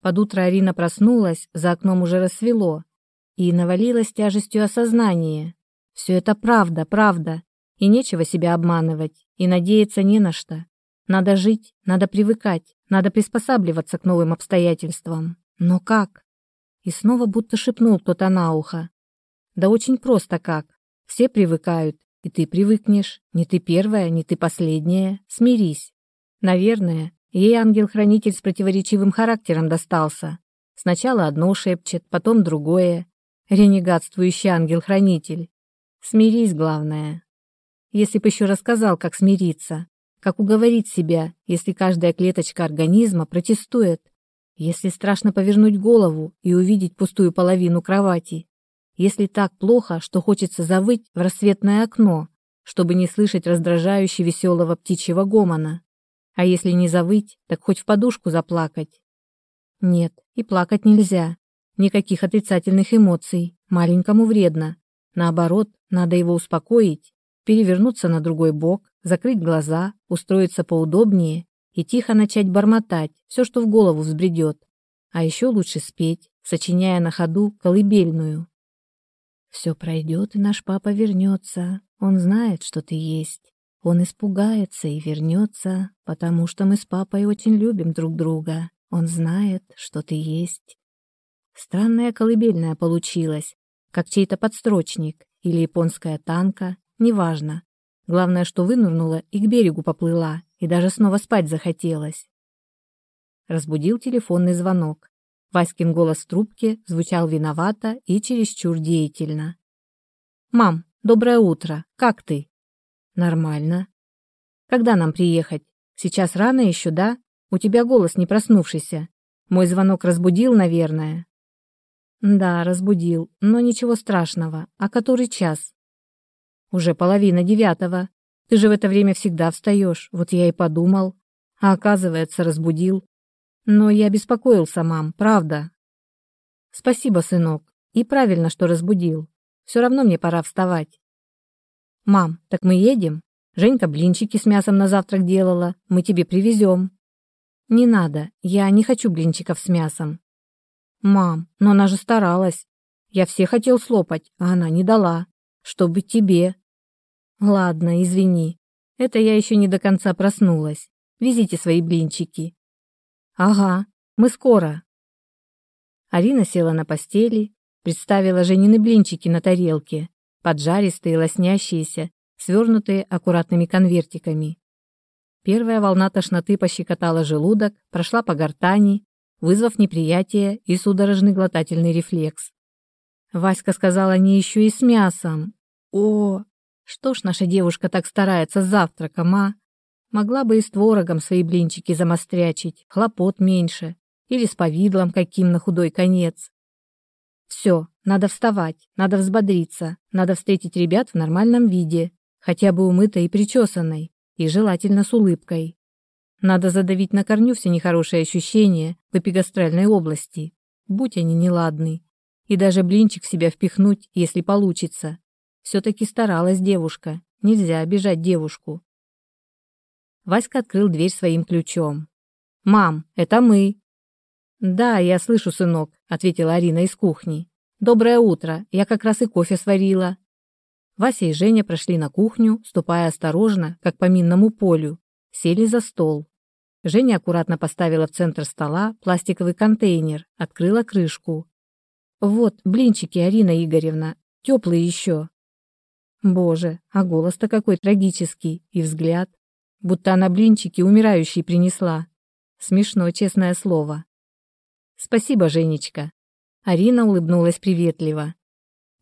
Под утро Арина проснулась, за окном уже рассвело, и навалилась тяжестью осознания. Все это правда, правда, и нечего себя обманывать, и надеяться не на что. Надо жить, надо привыкать, надо приспосабливаться к новым обстоятельствам. Но как? И снова будто шепнул кто-то на ухо. Да очень просто как. Все привыкают, и ты привыкнешь. Не ты первая, не ты последняя. Смирись. Наверное, ей ангел-хранитель с противоречивым характером достался. Сначала одно шепчет, потом другое. Ренегатствующий ангел-хранитель. Смирись, главное. Если бы еще рассказал, как смириться, как уговорить себя, если каждая клеточка организма протестует, если страшно повернуть голову и увидеть пустую половину кровати, если так плохо, что хочется завыть в рассветное окно, чтобы не слышать раздражающе веселого птичьего гомона. А если не завыть, так хоть в подушку заплакать. Нет, и плакать нельзя. Никаких отрицательных эмоций. Маленькому вредно. Наоборот, надо его успокоить, перевернуться на другой бок, закрыть глаза, устроиться поудобнее и тихо начать бормотать все, что в голову взбредет. А еще лучше спеть, сочиняя на ходу колыбельную. Все пройдет, и наш папа вернется. Он знает, что ты есть. Он испугается и вернется, потому что мы с папой очень любим друг друга. Он знает, что ты есть. Странная колыбельная получилась, как чей-то подстрочник или японская танка, неважно. Главное, что вынырнула и к берегу поплыла, и даже снова спать захотелось. Разбудил телефонный звонок. Васькин голос в трубке звучал виновато и чересчур деятельно. «Мам, доброе утро. Как ты?» «Нормально». «Когда нам приехать? Сейчас рано еще, да? У тебя голос не проснувшийся. Мой звонок разбудил, наверное». «Да, разбудил, но ничего страшного. А который час?» «Уже половина девятого. Ты же в это время всегда встаешь, вот я и подумал. А оказывается, разбудил. Но я беспокоился, мам, правда. Спасибо, сынок. И правильно, что разбудил. Все равно мне пора вставать. Мам, так мы едем? Женька блинчики с мясом на завтрак делала. Мы тебе привезем. Не надо, я не хочу блинчиков с мясом. Мам, но она же старалась. Я все хотел слопать, а она не дала. Чтобы тебе. Ладно, извини. Это я еще не до конца проснулась. Везите свои блинчики. Ага, мы скоро. Арина села на постели, представила Женины блинчики на тарелке, поджаристые, лоснящиеся, свернутые аккуратными конвертиками. Первая волна тошноты пощекотала желудок, прошла по гортани, вызвав неприятие и судорожный глотательный рефлекс. Васька сказала они еще и с мясом. О, что ж наша девушка так старается с завтраком, а? Могла бы и с творогом свои блинчики замострячить, хлопот меньше, или с повидлом каким на худой конец. Все, надо вставать, надо взбодриться, надо встретить ребят в нормальном виде, хотя бы умытой и причесанной, и желательно с улыбкой. Надо задавить на корню все нехорошие ощущения в эпигастральной области, будь они неладны, и даже блинчик в себя впихнуть, если получится. Все-таки старалась девушка, нельзя обижать девушку. Васька открыл дверь своим ключом. «Мам, это мы!» «Да, я слышу, сынок», — ответила Арина из кухни. «Доброе утро, я как раз и кофе сварила». Вася и Женя прошли на кухню, ступая осторожно, как по минному полю, сели за стол. Женя аккуратно поставила в центр стола пластиковый контейнер, открыла крышку. «Вот, блинчики, Арина Игоревна, теплые еще». Боже, а голос-то какой трагический, и взгляд будто она блинчики умирающей принесла. Смешно, честное слово. Спасибо, Женечка. Арина улыбнулась приветливо.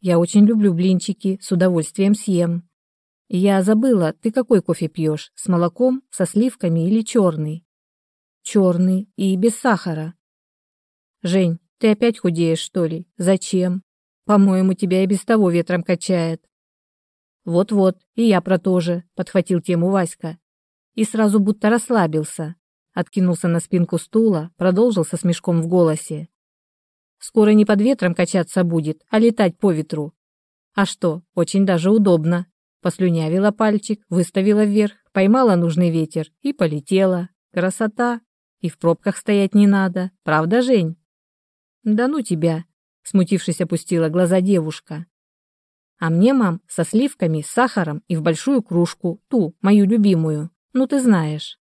Я очень люблю блинчики, с удовольствием съем. Я забыла, ты какой кофе пьешь, с молоком, со сливками или черный? Черный и без сахара. Жень, ты опять худеешь, что ли? Зачем? По-моему, тебя и без того ветром качает. Вот-вот, и я про то же, подхватил тему Васька и сразу будто расслабился. Откинулся на спинку стула, продолжил со смешком в голосе. «Скоро не под ветром качаться будет, а летать по ветру. А что, очень даже удобно. Послюнявила пальчик, выставила вверх, поймала нужный ветер и полетела. Красота! И в пробках стоять не надо. Правда, Жень? Да ну тебя, смутившись, опустила глаза девушка. А мне, мам, со сливками, с сахаром и в большую кружку, ту, мою любимую. Ну ты знаешь.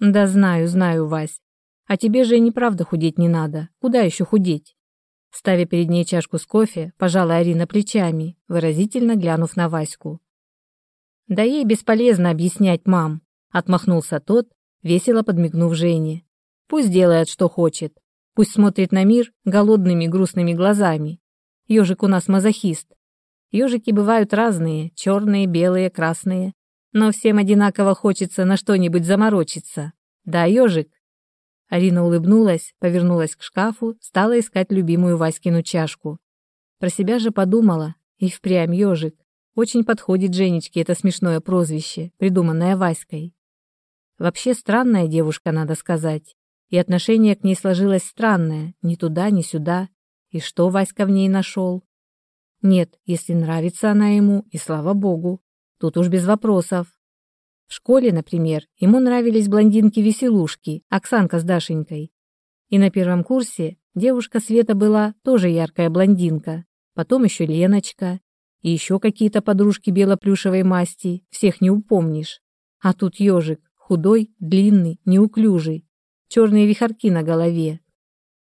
Да знаю, знаю, Вась. А тебе же и неправда худеть не надо. Куда еще худеть? Ставя перед ней чашку с кофе, пожала Арина плечами, выразительно глянув на Ваську. «Да ей бесполезно объяснять, мам», — отмахнулся тот, весело подмигнув Жене. «Пусть делает, что хочет. Пусть смотрит на мир голодными грустными глазами. Ежик у нас мазохист. Ежики бывают разные, черные, белые, красные. Но всем одинаково хочется на что-нибудь заморочиться. Да, ежик?» Арина улыбнулась, повернулась к шкафу, стала искать любимую Васькину чашку. Про себя же подумала, и впрямь ежик. Очень подходит Женечке это смешное прозвище, придуманное Васькой. Вообще странная девушка, надо сказать. И отношение к ней сложилось странное, ни туда, ни сюда. И что Васька в ней нашел? Нет, если нравится она ему, и слава богу. Тут уж без вопросов. В школе, например, ему нравились блондинки-веселушки, Оксанка с Дашенькой. И на первом курсе девушка Света была тоже яркая блондинка, потом еще Леночка, и еще какие-то подружки белоплюшевой масти, всех не упомнишь. А тут ежик, худой, длинный, неуклюжий, черные вихорки на голове,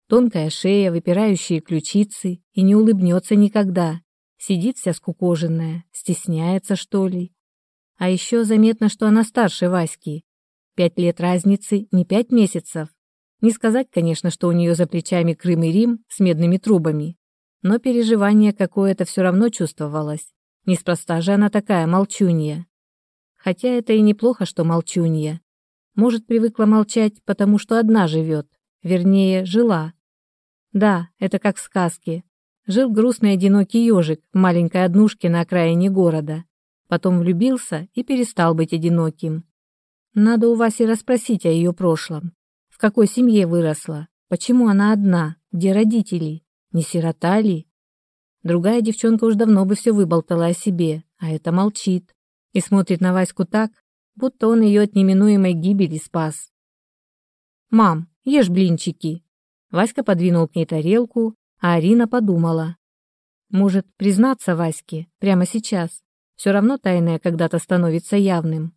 тонкая шея, выпирающие ключицы, и не улыбнется никогда. Сидит вся скукоженная, стесняется, что ли. А еще заметно, что она старше Васьки. Пять лет разницы, не пять месяцев. Не сказать, конечно, что у нее за плечами Крым и Рим с медными трубами но переживание какое-то все равно чувствовалось. Неспроста же она такая молчунья. Хотя это и неплохо, что молчунья. Может, привыкла молчать, потому что одна живет. Вернее, жила. Да, это как в сказке. Жил грустный одинокий ежик в маленькой однушке на окраине города. Потом влюбился и перестал быть одиноким. Надо у Васи расспросить о ее прошлом. В какой семье выросла? Почему она одна? Где родители? Не сирота ли? Другая девчонка уж давно бы все выболтала о себе, а это молчит и смотрит на Ваську так, будто он ее от неминуемой гибели спас. «Мам, ешь блинчики!» Васька подвинул к ней тарелку, а Арина подумала. «Может, признаться Ваське прямо сейчас? Все равно тайное когда-то становится явным».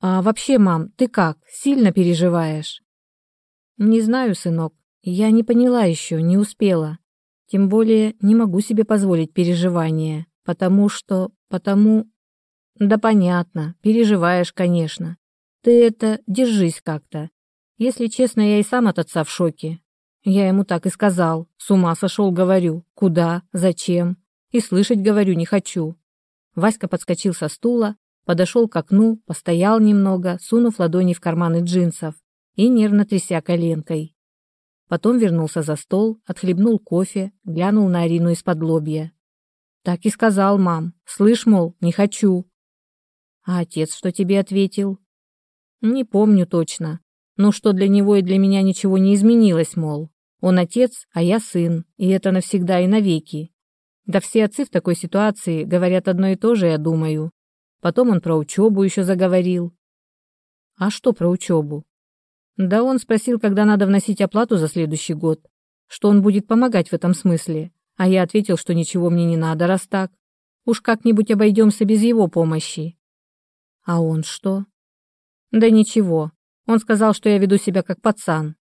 «А вообще, мам, ты как, сильно переживаешь?» «Не знаю, сынок. Я не поняла еще, не успела. Тем более не могу себе позволить переживания, потому что... потому... Да понятно, переживаешь, конечно. Ты это, держись как-то. Если честно, я и сам от отца в шоке. Я ему так и сказал. С ума сошел, говорю. Куда? Зачем? И слышать, говорю, не хочу. Васька подскочил со стула, подошел к окну, постоял немного, сунув ладони в карманы джинсов и нервно тряся коленкой. Потом вернулся за стол, отхлебнул кофе, глянул на Арину из-под лобья. Так и сказал, мам. Слышь, мол, не хочу. А отец что тебе ответил? Не помню точно. Но что для него и для меня ничего не изменилось, мол. Он отец, а я сын, и это навсегда и навеки. Да все отцы в такой ситуации говорят одно и то же, я думаю. Потом он про учебу еще заговорил. А что про учебу? Да он спросил, когда надо вносить оплату за следующий год, что он будет помогать в этом смысле, а я ответил, что ничего мне не надо, раз так. Уж как-нибудь обойдемся без его помощи. А он что? Да ничего. Он сказал, что я веду себя как пацан.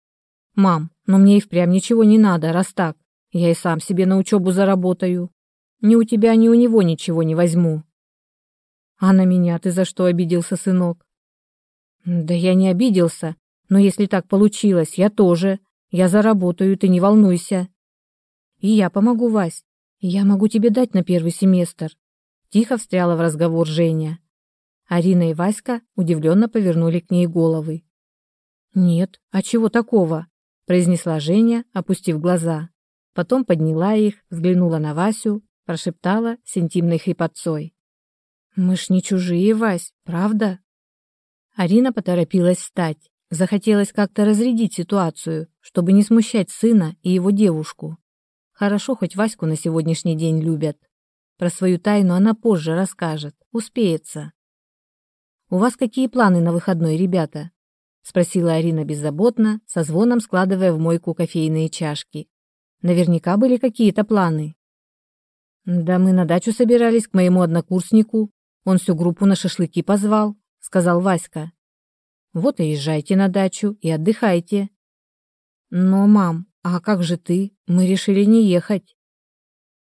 Мам, но мне и впрямь ничего не надо, раз так. Я и сам себе на учебу заработаю. Ни у тебя, ни у него ничего не возьму. А на меня ты за что обиделся, сынок? Да я не обиделся. Но если так получилось, я тоже. Я заработаю, ты не волнуйся. И я помогу, Вась. Я могу тебе дать на первый семестр. Тихо встряла в разговор Женя. Арина и Васька удивленно повернули к ней головы. «Нет, а чего такого?» – произнесла Женя, опустив глаза. Потом подняла их, взглянула на Васю, прошептала с интимной хрипотцой. «Мы ж не чужие, Вась, правда?» Арина поторопилась встать. Захотелось как-то разрядить ситуацию, чтобы не смущать сына и его девушку. Хорошо, хоть Ваську на сегодняшний день любят. Про свою тайну она позже расскажет, успеется. «У вас какие планы на выходной, ребята?» Спросила Арина беззаботно, со звоном складывая в мойку кофейные чашки. Наверняка были какие-то планы. Да мы на дачу собирались к моему однокурснику. Он всю группу на шашлыки позвал, сказал Васька. Вот и езжайте на дачу и отдыхайте. Но, мам, а как же ты? Мы решили не ехать.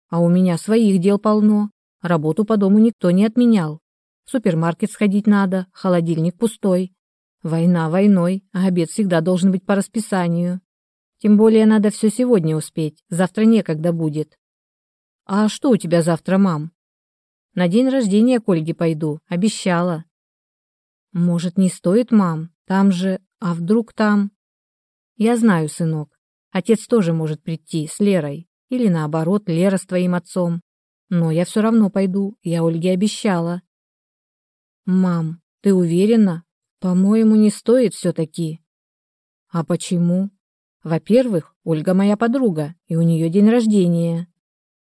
А у меня своих дел полно. Работу по дому никто не отменял. В супермаркет сходить надо, холодильник пустой. Война войной, а обед всегда должен быть по расписанию. Тем более надо все сегодня успеть, завтра некогда будет. А что у тебя завтра, мам? На день рождения к Ольге пойду, обещала. Может, не стоит, мам? Там же... А вдруг там... Я знаю, сынок. Отец тоже может прийти с Лерой. Или наоборот, Лера с твоим отцом. Но я все равно пойду, я Ольге обещала. Мам, ты уверена? По-моему, не стоит все-таки. А почему? Во-первых, Ольга моя подруга, и у нее день рождения.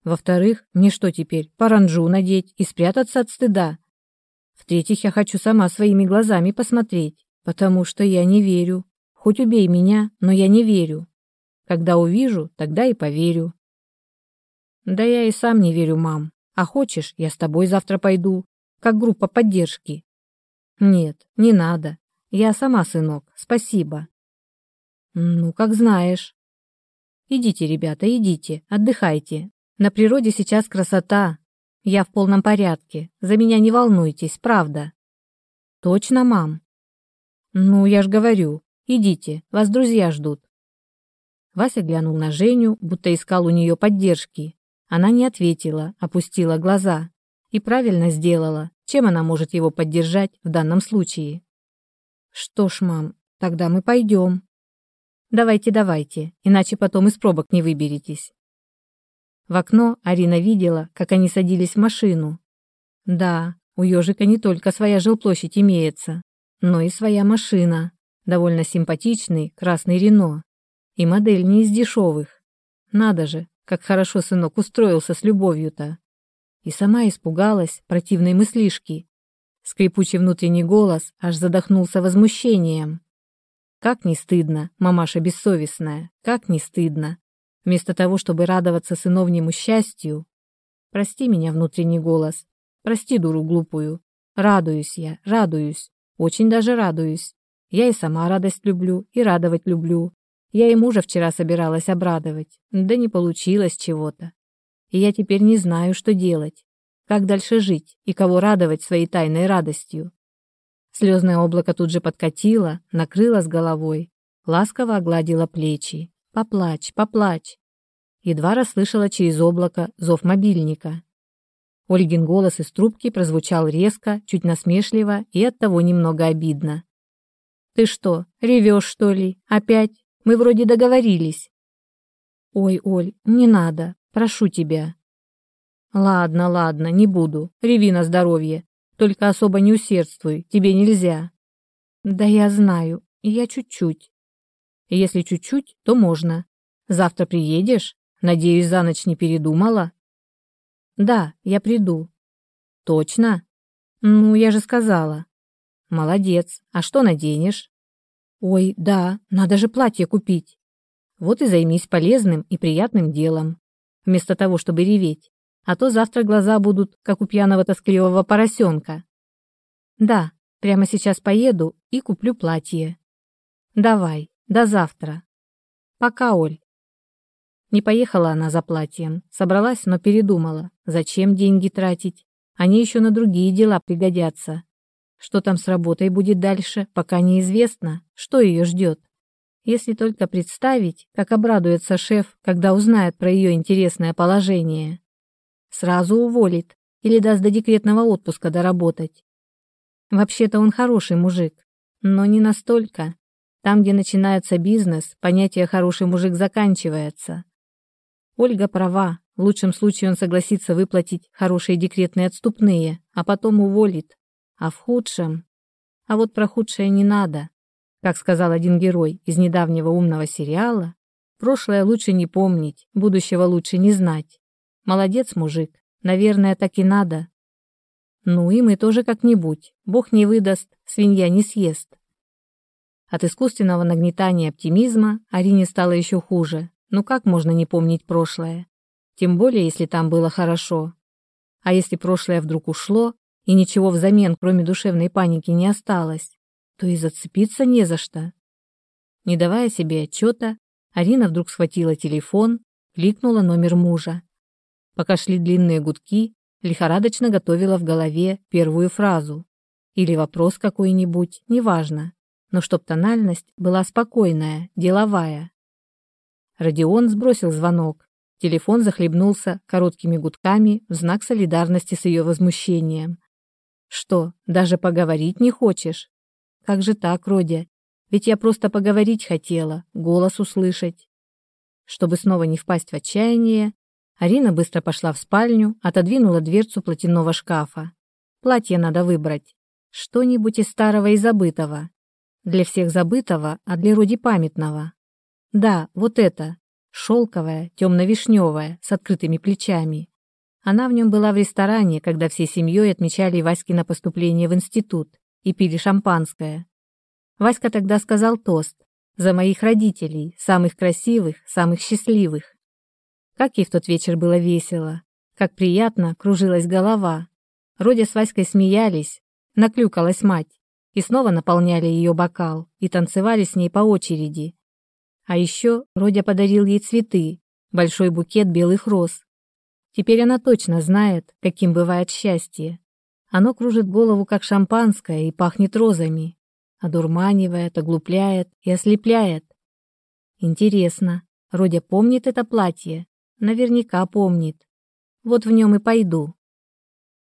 Во-вторых, мне что теперь, паранджу надеть и спрятаться от стыда? В-третьих, я хочу сама своими глазами посмотреть, потому что я не верю. Хоть убей меня, но я не верю. Когда увижу, тогда и поверю. Да я и сам не верю, мам. А хочешь, я с тобой завтра пойду, как группа поддержки. Нет, не надо. Я сама, сынок, спасибо. Ну, как знаешь. Идите, ребята, идите, отдыхайте. На природе сейчас красота. Я в полном порядке. За меня не волнуйтесь, правда. Точно, мам? Ну, я ж говорю. Идите, вас друзья ждут. Вася глянул на Женю, будто искал у нее поддержки. Она не ответила, опустила глаза. И правильно сделала. Чем она может его поддержать в данном случае? Что ж, мам, тогда мы пойдем. Давайте, давайте, иначе потом из пробок не выберетесь. В окно Арина видела, как они садились в машину. Да, у ежика не только своя жилплощадь имеется, но и своя машина, довольно симпатичный красный Рено. И модель не из дешевых. Надо же, как хорошо сынок устроился с любовью-то и сама испугалась противной мыслишки. Скрипучий внутренний голос аж задохнулся возмущением. Как не стыдно, мамаша бессовестная, как не стыдно. Вместо того, чтобы радоваться сыновнему счастью. Прости меня, внутренний голос. Прости, дуру глупую. Радуюсь я, радуюсь. Очень даже радуюсь. Я и сама радость люблю, и радовать люблю. Я и мужа вчера собиралась обрадовать, да не получилось чего-то и я теперь не знаю, что делать, как дальше жить и кого радовать своей тайной радостью. Слезное облако тут же подкатило, накрыло с головой, ласково огладило плечи. «Поплачь, поплачь!» Едва расслышала через облако зов мобильника. Ольгин голос из трубки прозвучал резко, чуть насмешливо и оттого немного обидно. «Ты что, ревешь, что ли? Опять? Мы вроде договорились». «Ой, Оль, не надо. Прошу тебя. Ладно, ладно, не буду. Реви на здоровье. Только особо не усердствуй, тебе нельзя. Да я знаю, я чуть-чуть. Если чуть-чуть, то можно. Завтра приедешь? Надеюсь, за ночь не передумала? Да, я приду. Точно? Ну, я же сказала. Молодец. А что наденешь? Ой, да, надо же платье купить. Вот и займись полезным и приятным делом вместо того, чтобы реветь, а то завтра глаза будут, как у пьяного тоскливого поросенка. Да, прямо сейчас поеду и куплю платье. Давай, до завтра. Пока, Оль. Не поехала она за платьем, собралась, но передумала. Зачем деньги тратить? Они еще на другие дела пригодятся. Что там с работой будет дальше, пока неизвестно, что ее ждет. Если только представить, как обрадуется шеф, когда узнает про ее интересное положение. Сразу уволит или даст до декретного отпуска доработать. Вообще-то он хороший мужик, но не настолько. Там, где начинается бизнес, понятие «хороший мужик» заканчивается. Ольга права, в лучшем случае он согласится выплатить хорошие декретные отступные, а потом уволит. А в худшем... А вот про худшее не надо. Как сказал один герой из недавнего умного сериала, прошлое лучше не помнить, будущего лучше не знать. Молодец, мужик, наверное, так и надо. Ну и мы тоже как-нибудь, бог не выдаст, свинья не съест. От искусственного нагнетания оптимизма Арине стало еще хуже. Ну как можно не помнить прошлое? Тем более, если там было хорошо. А если прошлое вдруг ушло, и ничего взамен, кроме душевной паники, не осталось, то и зацепиться не за что. Не давая себе отчета, Арина вдруг схватила телефон, кликнула номер мужа. Пока шли длинные гудки, лихорадочно готовила в голове первую фразу. Или вопрос какой-нибудь, неважно, но чтоб тональность была спокойная, деловая. Родион сбросил звонок. Телефон захлебнулся короткими гудками в знак солидарности с ее возмущением. «Что, даже поговорить не хочешь?» «Как же так, Родя? Ведь я просто поговорить хотела, голос услышать». Чтобы снова не впасть в отчаяние, Арина быстро пошла в спальню, отодвинула дверцу платяного шкафа. Платье надо выбрать. Что-нибудь из старого и забытого. Для всех забытого, а для Роди памятного. Да, вот это. Шелковое, темно-вишневое, с открытыми плечами. Она в нем была в ресторане, когда всей семьей отмечали Васькино поступление в институт и пили шампанское. Васька тогда сказал тост «За моих родителей, самых красивых, самых счастливых». Как ей в тот вечер было весело, как приятно кружилась голова. Родя с Васькой смеялись, наклюкалась мать, и снова наполняли ее бокал и танцевали с ней по очереди. А еще Родя подарил ей цветы, большой букет белых роз. Теперь она точно знает, каким бывает счастье. Оно кружит голову, как шампанское, и пахнет розами, одурманивает, оглупляет и ослепляет. Интересно, Родя помнит это платье? Наверняка помнит. Вот в нем и пойду.